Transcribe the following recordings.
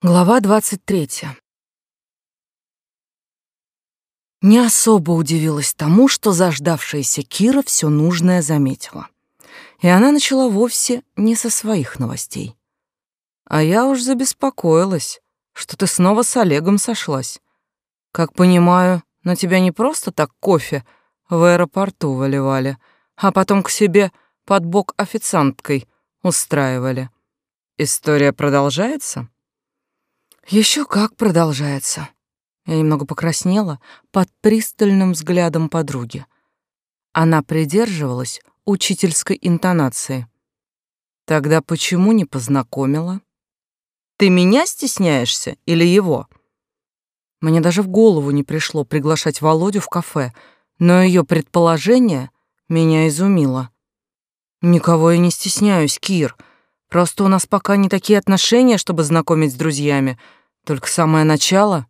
Глава 23. Не особо удивилась тому, что заждавшаяся Кира все нужное заметила. И она начала вовсе не со своих новостей. А я уж забеспокоилась, что ты снова с Олегом сошлась. Как понимаю, на тебя не просто так кофе в аэропорту выливали, а потом к себе под бок официанткой устраивали. История продолжается? Еще как продолжается. Я немного покраснела под пристальным взглядом подруги. Она придерживалась учительской интонации. Тогда почему не познакомила? Ты меня стесняешься или его? Мне даже в голову не пришло приглашать Володю в кафе, но ее предположение меня изумило. Никого я не стесняюсь, Кир. Просто у нас пока не такие отношения, чтобы знакомить с друзьями — только самое начало?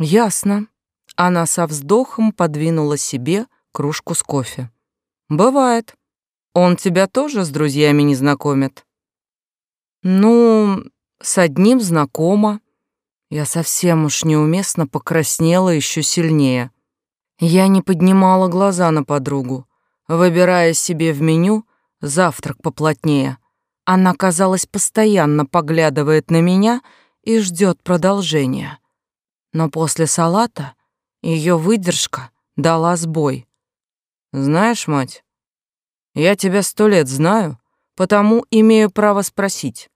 Ясно. Она со вздохом подвинула себе кружку с кофе. Бывает. Он тебя тоже с друзьями не знакомит? Ну, с одним знакома. Я совсем уж неуместно покраснела еще сильнее. Я не поднимала глаза на подругу, выбирая себе в меню завтрак поплотнее. Она, казалось, постоянно поглядывает на меня — и ждет продолжения. Но после салата ее выдержка дала сбой. «Знаешь, мать, я тебя сто лет знаю, потому имею право спросить.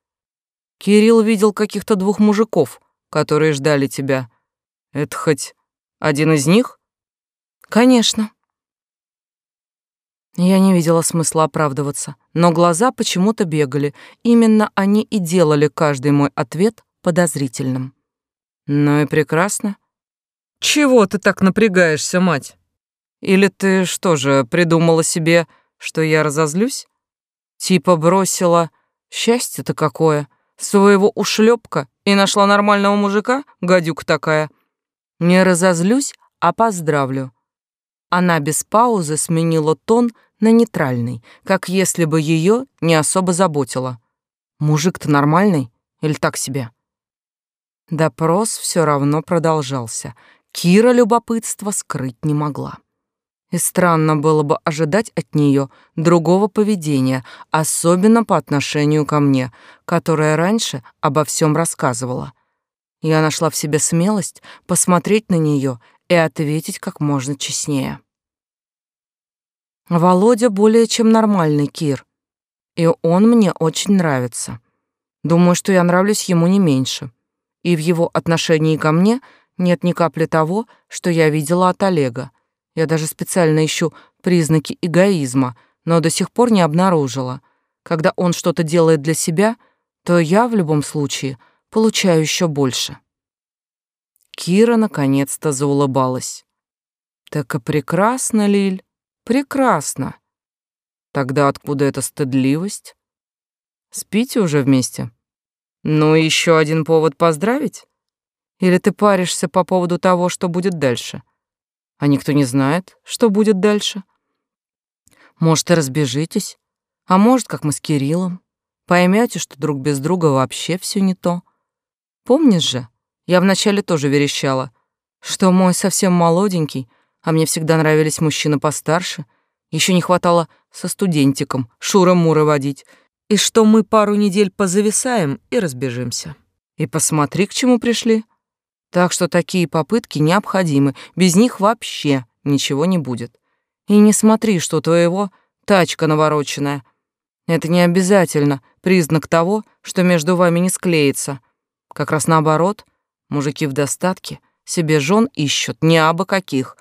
Кирилл видел каких-то двух мужиков, которые ждали тебя. Это хоть один из них?» «Конечно». Я не видела смысла оправдываться, но глаза почему-то бегали. Именно они и делали каждый мой ответ подозрительным. Ну и прекрасно. Чего ты так напрягаешься, мать? Или ты что же, придумала себе, что я разозлюсь? Типа бросила счастье-то какое, своего ушлепка и нашла нормального мужика, гадюк такая. Не разозлюсь, а поздравлю. Она без паузы сменила тон на нейтральный, как если бы ее не особо заботило. Мужик-то нормальный или так себе? Допрос все равно продолжался. Кира любопытство скрыть не могла. И странно было бы ожидать от нее другого поведения, особенно по отношению ко мне, которая раньше обо всем рассказывала. Я нашла в себе смелость посмотреть на нее и ответить как можно честнее. Володя более чем нормальный Кир, и он мне очень нравится. Думаю, что я нравлюсь ему не меньше и в его отношении ко мне нет ни капли того, что я видела от Олега. Я даже специально ищу признаки эгоизма, но до сих пор не обнаружила. Когда он что-то делает для себя, то я в любом случае получаю еще больше. Кира наконец-то заулыбалась. Так и прекрасно, Лиль, прекрасно. Тогда откуда эта стыдливость? Спите уже вместе? Ну, еще один повод поздравить? Или ты паришься по поводу того, что будет дальше? А никто не знает, что будет дальше. Может, и разбежитесь, а может, как мы с Кириллом, поймете, что друг без друга вообще все не то. Помнишь же, я вначале тоже верещала, что мой совсем молоденький, а мне всегда нравились мужчины постарше, еще не хватало со студентиком шура-мура водить — и что мы пару недель позависаем и разбежимся. И посмотри, к чему пришли. Так что такие попытки необходимы, без них вообще ничего не будет. И не смотри, что твоего тачка навороченная. Это не обязательно признак того, что между вами не склеится. Как раз наоборот, мужики в достатке себе жен ищут не абы каких,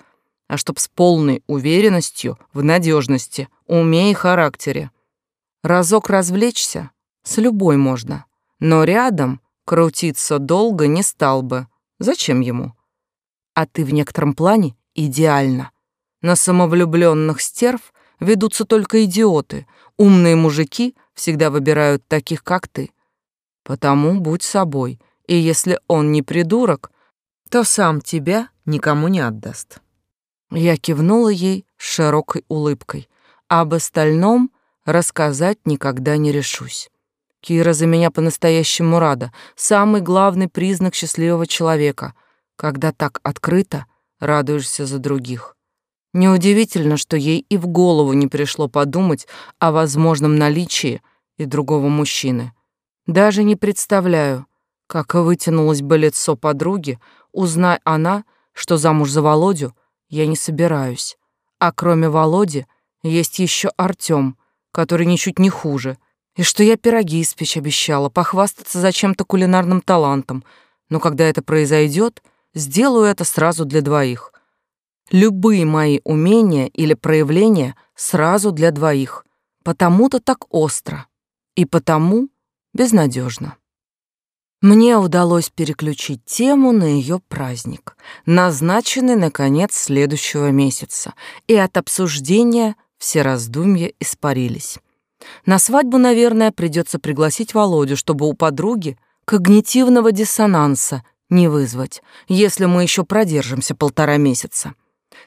а чтоб с полной уверенностью в надежности, уме и характере. Разок развлечься с любой можно, но рядом крутиться долго не стал бы. Зачем ему? А ты в некотором плане идеально. На самовлюбленных стерв ведутся только идиоты. Умные мужики всегда выбирают таких, как ты. Потому будь собой, и если он не придурок, то сам тебя никому не отдаст. Я кивнула ей широкой улыбкой. Об остальном рассказать никогда не решусь. Кира за меня по-настоящему рада. Самый главный признак счастливого человека, когда так открыто радуешься за других. Неудивительно, что ей и в голову не пришло подумать о возможном наличии и другого мужчины. Даже не представляю, как вытянулось бы лицо подруги, узнай она, что замуж за Володю я не собираюсь. А кроме Володи есть еще Артём, который ничуть не хуже, и что я пироги испечь обещала, похвастаться зачем-то кулинарным талантом, но когда это произойдет, сделаю это сразу для двоих. Любые мои умения или проявления сразу для двоих. Потому-то так остро. И потому безнадежно. Мне удалось переключить тему на ее праздник, назначенный на конец следующего месяца, и от обсуждения все раздумья испарились. На свадьбу, наверное, придется пригласить Володю, чтобы у подруги когнитивного диссонанса не вызвать, если мы еще продержимся полтора месяца.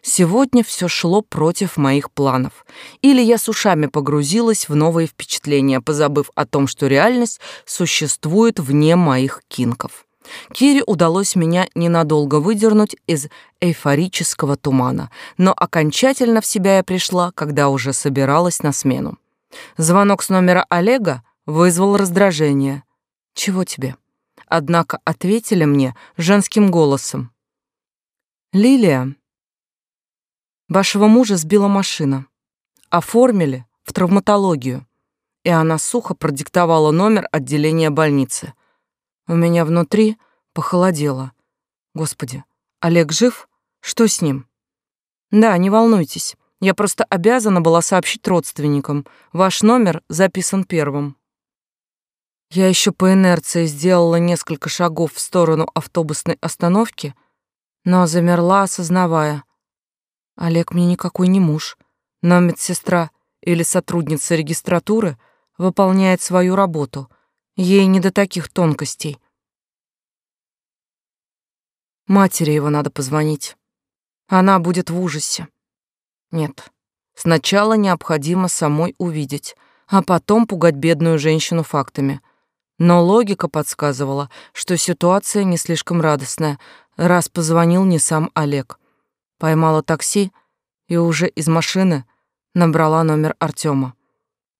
Сегодня все шло против моих планов. Или я с ушами погрузилась в новые впечатления, позабыв о том, что реальность существует вне моих кинков. Кире удалось меня ненадолго выдернуть из эйфорического тумана, но окончательно в себя я пришла, когда уже собиралась на смену. Звонок с номера Олега вызвал раздражение. «Чего тебе?» Однако ответили мне женским голосом. «Лилия, Вашего мужа сбила машина. Оформили в травматологию. И она сухо продиктовала номер отделения больницы. У меня внутри похолодело. Господи, Олег жив? Что с ним? Да, не волнуйтесь. Я просто обязана была сообщить родственникам. Ваш номер записан первым. Я еще по инерции сделала несколько шагов в сторону автобусной остановки, но замерла, осознавая, Олег мне никакой не муж, но медсестра или сотрудница регистратуры выполняет свою работу. Ей не до таких тонкостей. Матери его надо позвонить. Она будет в ужасе. Нет, сначала необходимо самой увидеть, а потом пугать бедную женщину фактами. Но логика подсказывала, что ситуация не слишком радостная, раз позвонил не сам Олег. Поймала такси и уже из машины набрала номер Артема.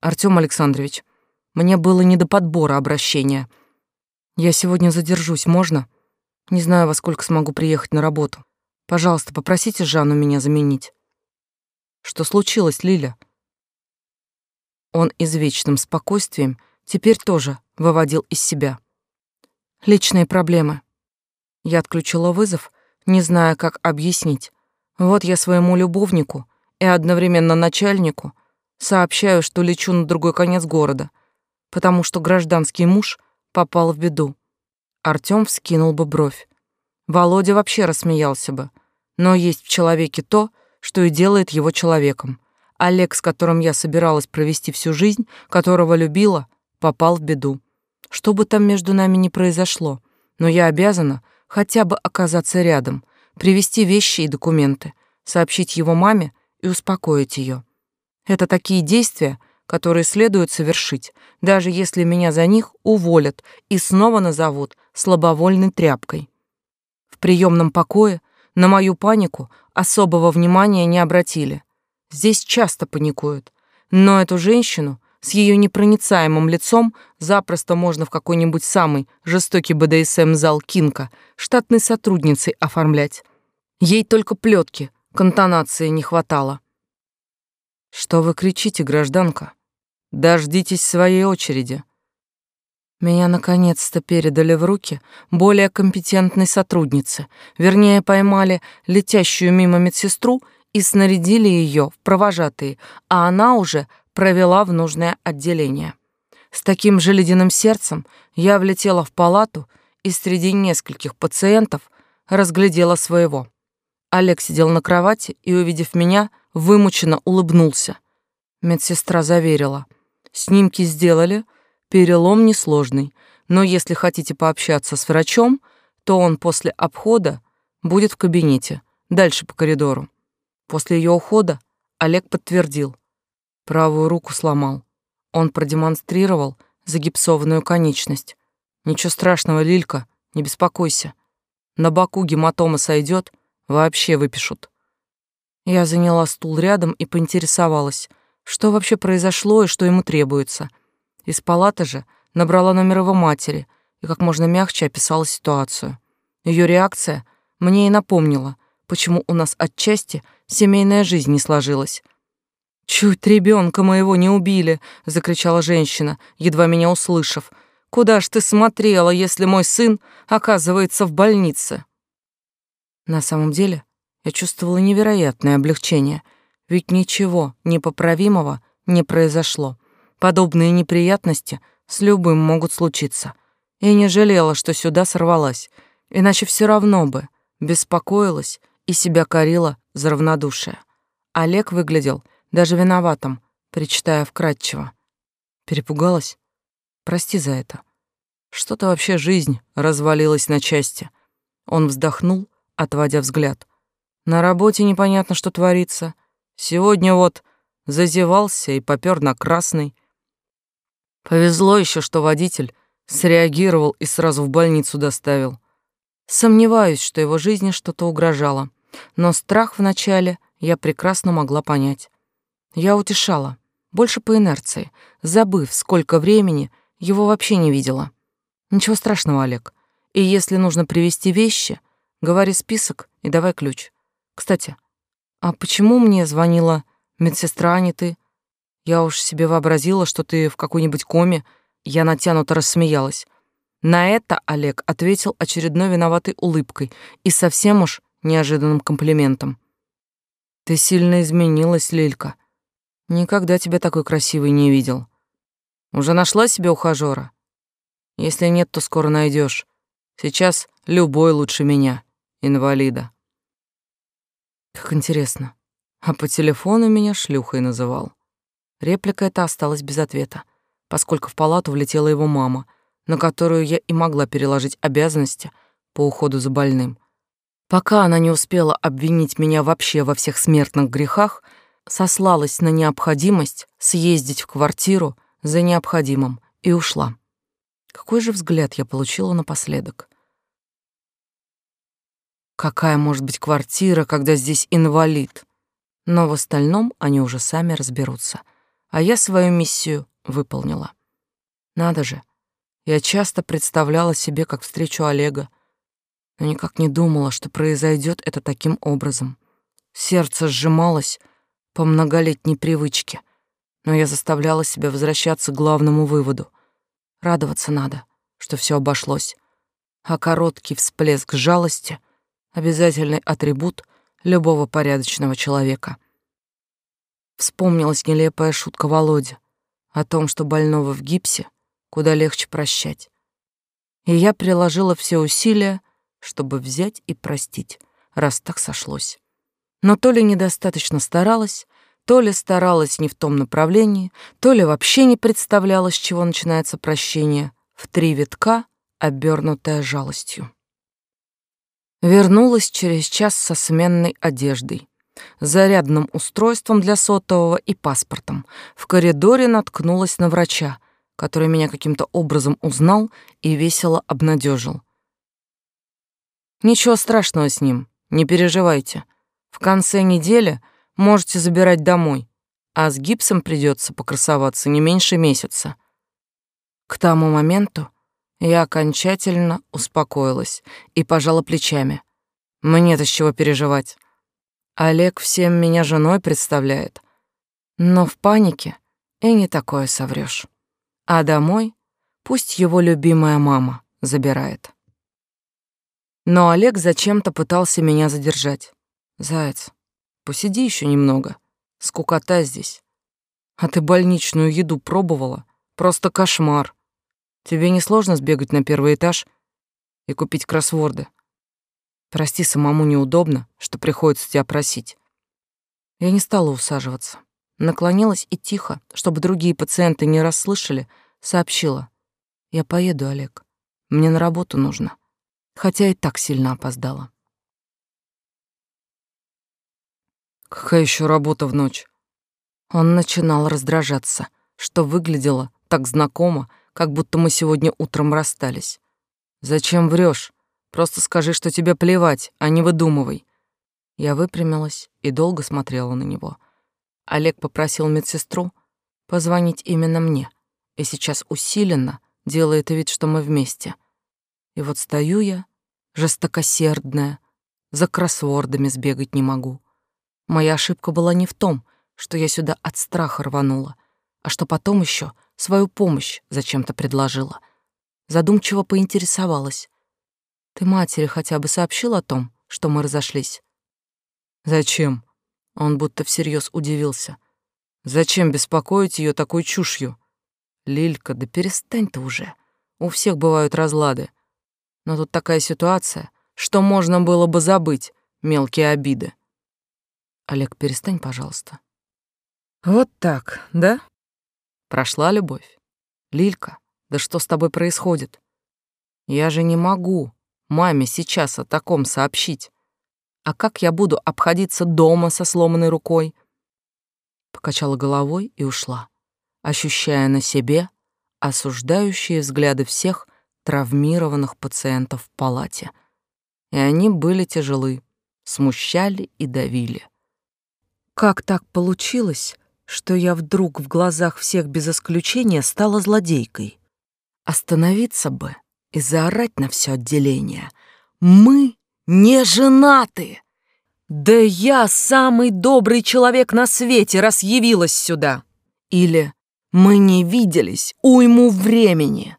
Артём Александрович, мне было не до подбора обращения. Я сегодня задержусь, можно? Не знаю, во сколько смогу приехать на работу. Пожалуйста, попросите Жанну меня заменить. Что случилось, Лиля? Он извечным спокойствием теперь тоже выводил из себя. Личные проблемы. Я отключила вызов, не зная, как объяснить. Вот я своему любовнику и одновременно начальнику сообщаю, что лечу на другой конец города, потому что гражданский муж попал в беду. Артём вскинул бы бровь. Володя вообще рассмеялся бы. Но есть в человеке то, что и делает его человеком. Олег, с которым я собиралась провести всю жизнь, которого любила, попал в беду. Что бы там между нами ни произошло, но я обязана хотя бы оказаться рядом, привезти вещи и документы, сообщить его маме и успокоить ее. Это такие действия, которые следует совершить, даже если меня за них уволят и снова назовут слабовольной тряпкой. В приемном покое на мою панику особого внимания не обратили. Здесь часто паникуют, но эту женщину с ее непроницаемым лицом запросто можно в какой-нибудь самый жестокий БДСМ-зал Кинка штатной сотрудницей оформлять. Ей только плетки, контонации не хватало. «Что вы кричите, гражданка? Дождитесь своей очереди». Меня наконец-то передали в руки более компетентной сотруднице, вернее, поймали летящую мимо медсестру и снарядили ее в провожатые, а она уже провела в нужное отделение. С таким же ледяным сердцем я влетела в палату и среди нескольких пациентов разглядела своего. Олег сидел на кровати и, увидев меня, вымученно улыбнулся. Медсестра заверила. Снимки сделали, перелом несложный, но если хотите пообщаться с врачом, то он после обхода будет в кабинете, дальше по коридору. После ее ухода Олег подтвердил. Правую руку сломал. Он продемонстрировал загипсованную конечность. Ничего страшного, Лилька, не беспокойся. На боку гематома сойдет, вообще выпишут. Я заняла стул рядом и поинтересовалась, что вообще произошло и что ему требуется. Из палаты же набрала номер его матери и как можно мягче описала ситуацию. Ее реакция мне и напомнила, почему у нас отчасти семейная жизнь не сложилась. «Чуть ребенка моего не убили!» — закричала женщина, едва меня услышав. «Куда ж ты смотрела, если мой сын оказывается в больнице?» На самом деле я чувствовала невероятное облегчение, ведь ничего непоправимого не произошло. Подобные неприятности с любым могут случиться. И не жалела, что сюда сорвалась, иначе все равно бы беспокоилась и себя корила за равнодушие. Олег выглядел даже виноватым, причитая вкратчиво. Перепугалась? Прости за это. Что-то вообще жизнь развалилась на части. Он вздохнул, отводя взгляд. На работе непонятно, что творится. Сегодня вот зазевался и попёр на красный. Повезло еще, что водитель среагировал и сразу в больницу доставил. Сомневаюсь, что его жизни что-то угрожало, но страх вначале я прекрасно могла понять. Я утешала, больше по инерции, забыв, сколько времени его вообще не видела. Ничего страшного, Олег. И если нужно привезти вещи, говори список и давай ключ. Кстати, а почему мне звонила медсестра, а не ты? Я уж себе вообразила, что ты в какой-нибудь коме. Я натянуто рассмеялась. На это Олег ответил очередной виноватой улыбкой и совсем уж неожиданным комплиментом. Ты сильно изменилась, Лилька. Никогда тебя такой красивой не видел. Уже нашла себе ухажёра? Если нет, то скоро найдешь. Сейчас любой лучше меня, инвалида. Как интересно. А по телефону меня шлюхой называл. Реплика эта осталась без ответа, поскольку в палату влетела его мама, на которую я и могла переложить обязанности по уходу за больным. Пока она не успела обвинить меня вообще во всех смертных грехах, сослалась на необходимость съездить в квартиру за необходимым и ушла. Какой же взгляд я получила напоследок? Какая может быть квартира, когда здесь инвалид? Но в остальном они уже сами разберутся. А я свою миссию выполнила. Надо же, я часто представляла себе, как встречу Олега, но никак не думала, что произойдет это таким образом. Сердце сжималось по многолетней привычке, но я заставляла себя возвращаться к главному выводу. Радоваться надо, что все обошлось, а короткий всплеск жалости — обязательный атрибут любого порядочного человека. Вспомнилась нелепая шутка Володи о том, что больного в гипсе куда легче прощать. И я приложила все усилия, чтобы взять и простить, раз так сошлось. Но то ли недостаточно старалась, то ли старалась не в том направлении, то ли вообще не представляла, с чего начинается прощение, в три витка, обернутая жалостью. Вернулась через час со сменной одеждой, зарядным устройством для сотового и паспортом. В коридоре наткнулась на врача, который меня каким-то образом узнал и весело обнадежил. Ничего страшного с ним, не переживайте. В конце недели можете забирать домой, а с гипсом придется покрасоваться не меньше месяца. К тому моменту я окончательно успокоилась и пожала плечами. Мне-то с чего переживать. Олег всем меня женой представляет. Но в панике и не такое соврёшь. А домой пусть его любимая мама забирает. Но Олег зачем-то пытался меня задержать. Заяц, посиди еще немного. Скукота здесь. А ты больничную еду пробовала? Просто кошмар. Тебе не сложно сбегать на первый этаж и купить кроссворды? Прости, самому неудобно, что приходится тебя просить. Я не стала усаживаться. Наклонилась и тихо, чтобы другие пациенты не расслышали, сообщила. Я поеду, Олег. Мне на работу нужно. Хотя и так сильно опоздала. Какая еще работа в ночь? Он начинал раздражаться, что выглядело так знакомо, как будто мы сегодня утром расстались. Зачем врешь? Просто скажи, что тебе плевать, а не выдумывай. Я выпрямилась и долго смотрела на него. Олег попросил медсестру позвонить именно мне, и сейчас усиленно делает вид, что мы вместе. И вот стою я, жестокосердная, за кроссвордами сбегать не могу. Моя ошибка была не в том, что я сюда от страха рванула, а что потом еще свою помощь зачем-то предложила. Задумчиво поинтересовалась. «Ты матери хотя бы сообщил о том, что мы разошлись?» «Зачем?» Он будто всерьез удивился. «Зачем беспокоить ее такой чушью?» «Лилька, да перестань ты уже. У всех бывают разлады. Но тут такая ситуация, что можно было бы забыть мелкие обиды». «Олег, перестань, пожалуйста». «Вот так, да?» Прошла любовь. «Лилька, да что с тобой происходит? Я же не могу маме сейчас о таком сообщить. А как я буду обходиться дома со сломанной рукой? Покачала головой и ушла, ощущая на себе осуждающие взгляды всех травмированных пациентов в палате. И они были тяжелы, смущали и давили. Как так получилось, что я вдруг в глазах всех без исключения стала злодейкой? Остановиться бы и заорать на все отделение. Мы не женаты. Да я самый добрый человек на свете, раз явилась сюда. Или мы не виделись уйму времени.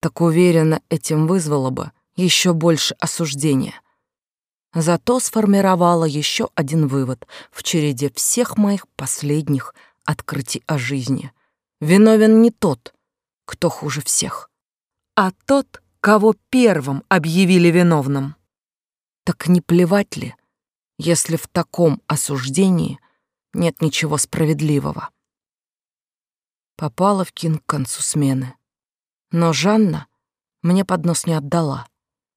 Так уверенно этим вызвало бы еще больше осуждения. Зато сформировала еще один вывод в череде всех моих последних открытий о жизни. Виновен не тот, кто хуже всех, а тот, кого первым объявили виновным. Так не плевать ли, если в таком осуждении нет ничего справедливого? Попала в кин к концу смены. Но Жанна мне поднос не отдала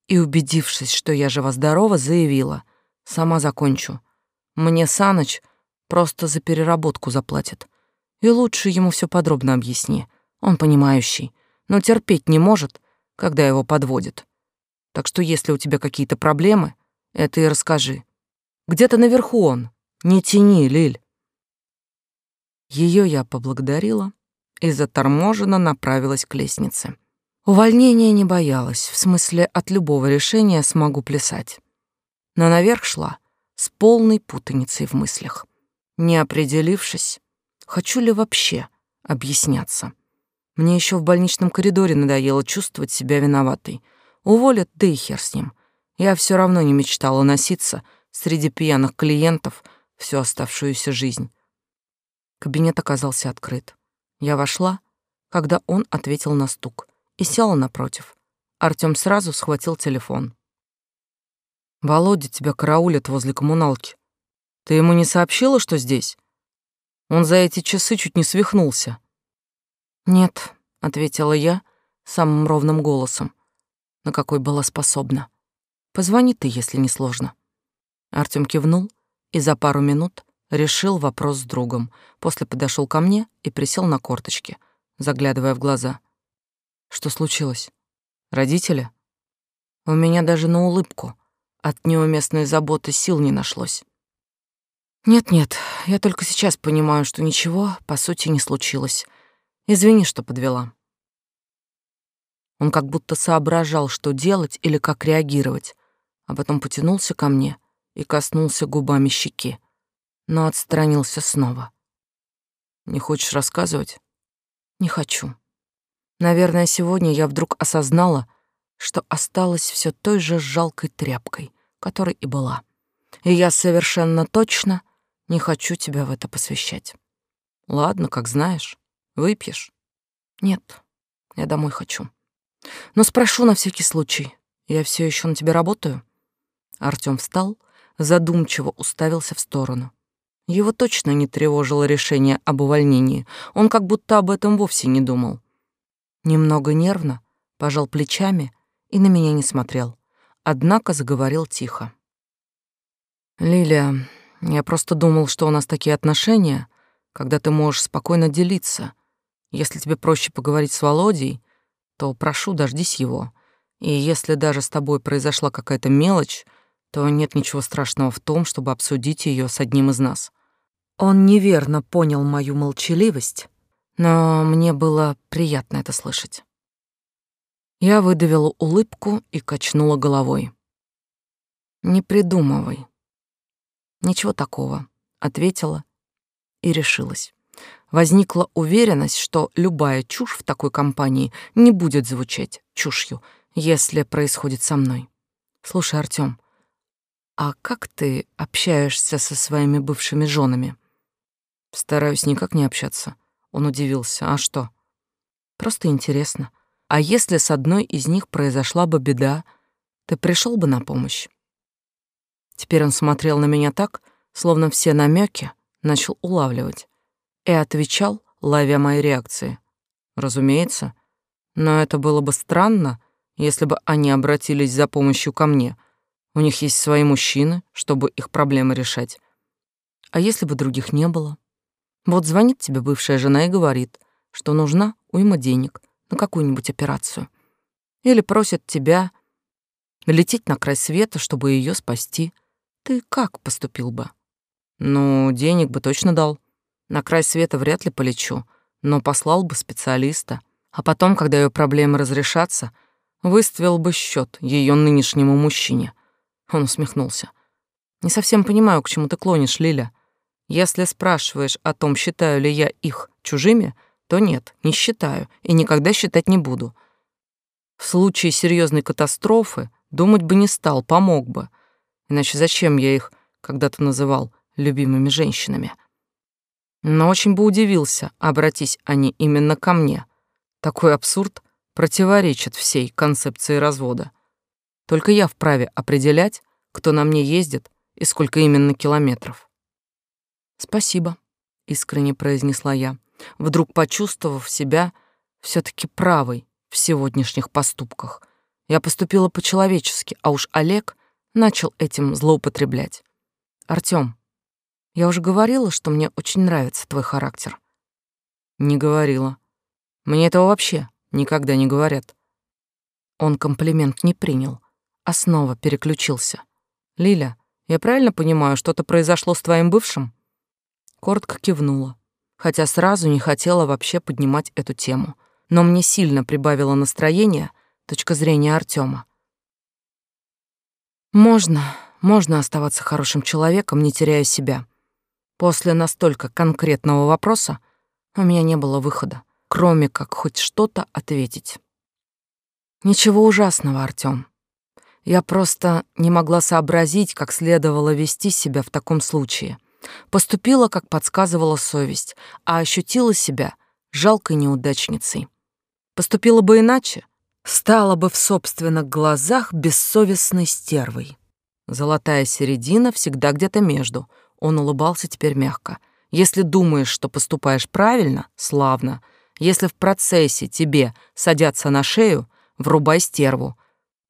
и, убедившись, что я жива-здорова, заявила, сама закончу. Мне Саныч просто за переработку заплатит. И лучше ему все подробно объясни. Он понимающий, но терпеть не может, когда его подводят. Так что если у тебя какие-то проблемы, это и расскажи. Где-то наверху он. Не тяни, Лиль. Ее я поблагодарила и заторможенно направилась к лестнице. Увольнения не боялась, в смысле от любого решения смогу плясать. Но наверх шла с полной путаницей в мыслях, не определившись, хочу ли вообще объясняться. Мне еще в больничном коридоре надоело чувствовать себя виноватой. Уволят, да и хер с ним. Я все равно не мечтала носиться среди пьяных клиентов всю оставшуюся жизнь. Кабинет оказался открыт. Я вошла, когда он ответил на стук, и села напротив. Артём сразу схватил телефон. «Володя тебя караулит возле коммуналки. Ты ему не сообщила, что здесь? Он за эти часы чуть не свихнулся». «Нет», — ответила я самым ровным голосом, на какой была способна. «Позвони ты, если не сложно». Артём кивнул и за пару минут решил вопрос с другом. После подошел ко мне и присел на корточки, заглядывая в глаза. «Что случилось? Родители?» У меня даже на улыбку от неуместной заботы сил не нашлось. Нет-нет, я только сейчас понимаю, что ничего, по сути, не случилось. Извини, что подвела. Он как будто соображал, что делать или как реагировать, а потом потянулся ко мне и коснулся губами щеки, но отстранился снова. Не хочешь рассказывать? Не хочу. Наверное, сегодня я вдруг осознала, что осталась все той же жалкой тряпкой, которой и была. И я совершенно точно не хочу тебя в это посвящать. Ладно, как знаешь. Выпьешь? Нет, я домой хочу. Но спрошу на всякий случай. Я все еще на тебя работаю? Артём встал, задумчиво уставился в сторону. Его точно не тревожило решение об увольнении. Он как будто об этом вовсе не думал. Немного нервно пожал плечами и на меня не смотрел. Однако заговорил тихо. «Лилия, я просто думал, что у нас такие отношения, когда ты можешь спокойно делиться, Если тебе проще поговорить с Володей, то прошу, дождись его. И если даже с тобой произошла какая-то мелочь, то нет ничего страшного в том, чтобы обсудить ее с одним из нас. Он неверно понял мою молчаливость, но мне было приятно это слышать. Я выдавила улыбку и качнула головой. «Не придумывай». «Ничего такого», — ответила и решилась. Возникла уверенность, что любая чушь в такой компании не будет звучать чушью, если происходит со мной. «Слушай, Артём, а как ты общаешься со своими бывшими женами?» «Стараюсь никак не общаться», — он удивился. «А что?» «Просто интересно. А если с одной из них произошла бы беда, ты пришел бы на помощь?» Теперь он смотрел на меня так, словно все намеки начал улавливать, и отвечал, ловя мои реакции. Разумеется, но это было бы странно, если бы они обратились за помощью ко мне. У них есть свои мужчины, чтобы их проблемы решать. А если бы других не было? Вот звонит тебе бывшая жена и говорит, что нужна уйма денег на какую-нибудь операцию. Или просит тебя лететь на край света, чтобы ее спасти. Ты как поступил бы? Ну, денег бы точно дал. На край света вряд ли полечу, но послал бы специалиста. А потом, когда ее проблемы разрешатся, выставил бы счет ее нынешнему мужчине. Он усмехнулся. Не совсем понимаю, к чему ты клонишь, Лиля. Если спрашиваешь о том, считаю ли я их чужими, то нет, не считаю и никогда считать не буду. В случае серьезной катастрофы думать бы не стал, помог бы. Иначе зачем я их когда-то называл любимыми женщинами? Но очень бы удивился, обратись они именно ко мне. Такой абсурд противоречит всей концепции развода. Только я вправе определять, кто на мне ездит и сколько именно километров. «Спасибо», — искренне произнесла я, вдруг почувствовав себя все таки правой в сегодняшних поступках. Я поступила по-человечески, а уж Олег начал этим злоупотреблять. «Артём, я уже говорила, что мне очень нравится твой характер». «Не говорила. Мне этого вообще никогда не говорят». Он комплимент не принял, а снова переключился. «Лиля, я правильно понимаю, что-то произошло с твоим бывшим?» Коротко кивнула, хотя сразу не хотела вообще поднимать эту тему. Но мне сильно прибавило настроение точка зрения Артема. Можно, можно оставаться хорошим человеком, не теряя себя. После настолько конкретного вопроса у меня не было выхода, кроме как хоть что-то ответить. Ничего ужасного, Артём. Я просто не могла сообразить, как следовало вести себя в таком случае. Поступила, как подсказывала совесть, а ощутила себя жалкой неудачницей. Поступила бы иначе, стала бы в собственных глазах бессовестной стервой. Золотая середина всегда где-то между. Он улыбался теперь мягко. Если думаешь, что поступаешь правильно, славно. Если в процессе тебе садятся на шею, врубай стерву.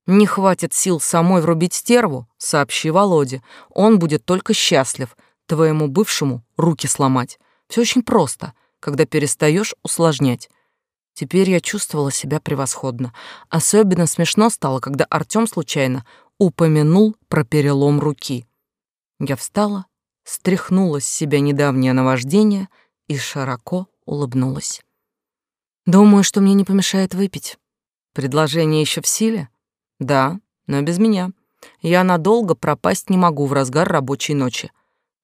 Не хватит сил самой врубить стерву, сообщи Володе. Он будет только счастлив, твоему бывшему руки сломать. Все очень просто, когда перестаешь усложнять. Теперь я чувствовала себя превосходно. Особенно смешно стало, когда Артём случайно упомянул про перелом руки. Я встала, стряхнула с себя недавнее наваждение и широко улыбнулась. Думаю, что мне не помешает выпить. Предложение еще в силе? Да, но без меня. Я надолго пропасть не могу в разгар рабочей ночи.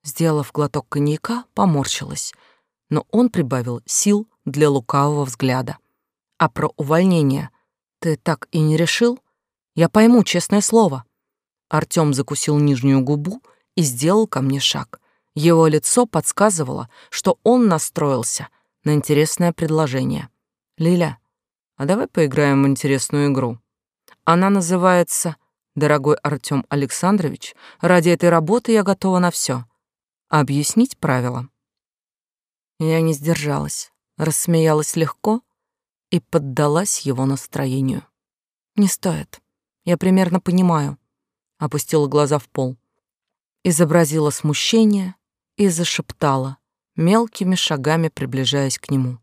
Сделав глоток коньяка, поморщилась, но он прибавил сил для лукавого взгляда. А про увольнение ты так и не решил? Я пойму, честное слово. Артём закусил нижнюю губу и сделал ко мне шаг. Его лицо подсказывало, что он настроился на интересное предложение. «Лиля, а давай поиграем в интересную игру. Она называется «Дорогой Артём Александрович, ради этой работы я готова на всё. Объяснить правила?» Я не сдержалась, рассмеялась легко и поддалась его настроению. «Не стоит. Я примерно понимаю». Опустила глаза в пол. Изобразила смущение и зашептала, мелкими шагами приближаясь к нему.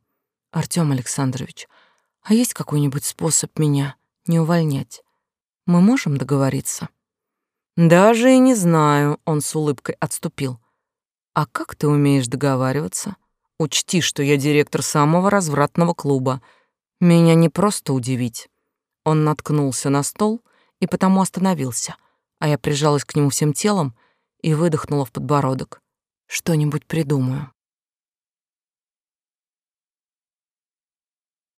Артём Александрович, а есть какой-нибудь способ меня не увольнять? Мы можем договориться? Даже и не знаю, он с улыбкой отступил. А как ты умеешь договариваться? Учти, что я директор самого развратного клуба. Меня не просто удивить. Он наткнулся на стол и потому остановился, а я прижалась к нему всем телом и выдохнула в подбородок. Что-нибудь придумаю.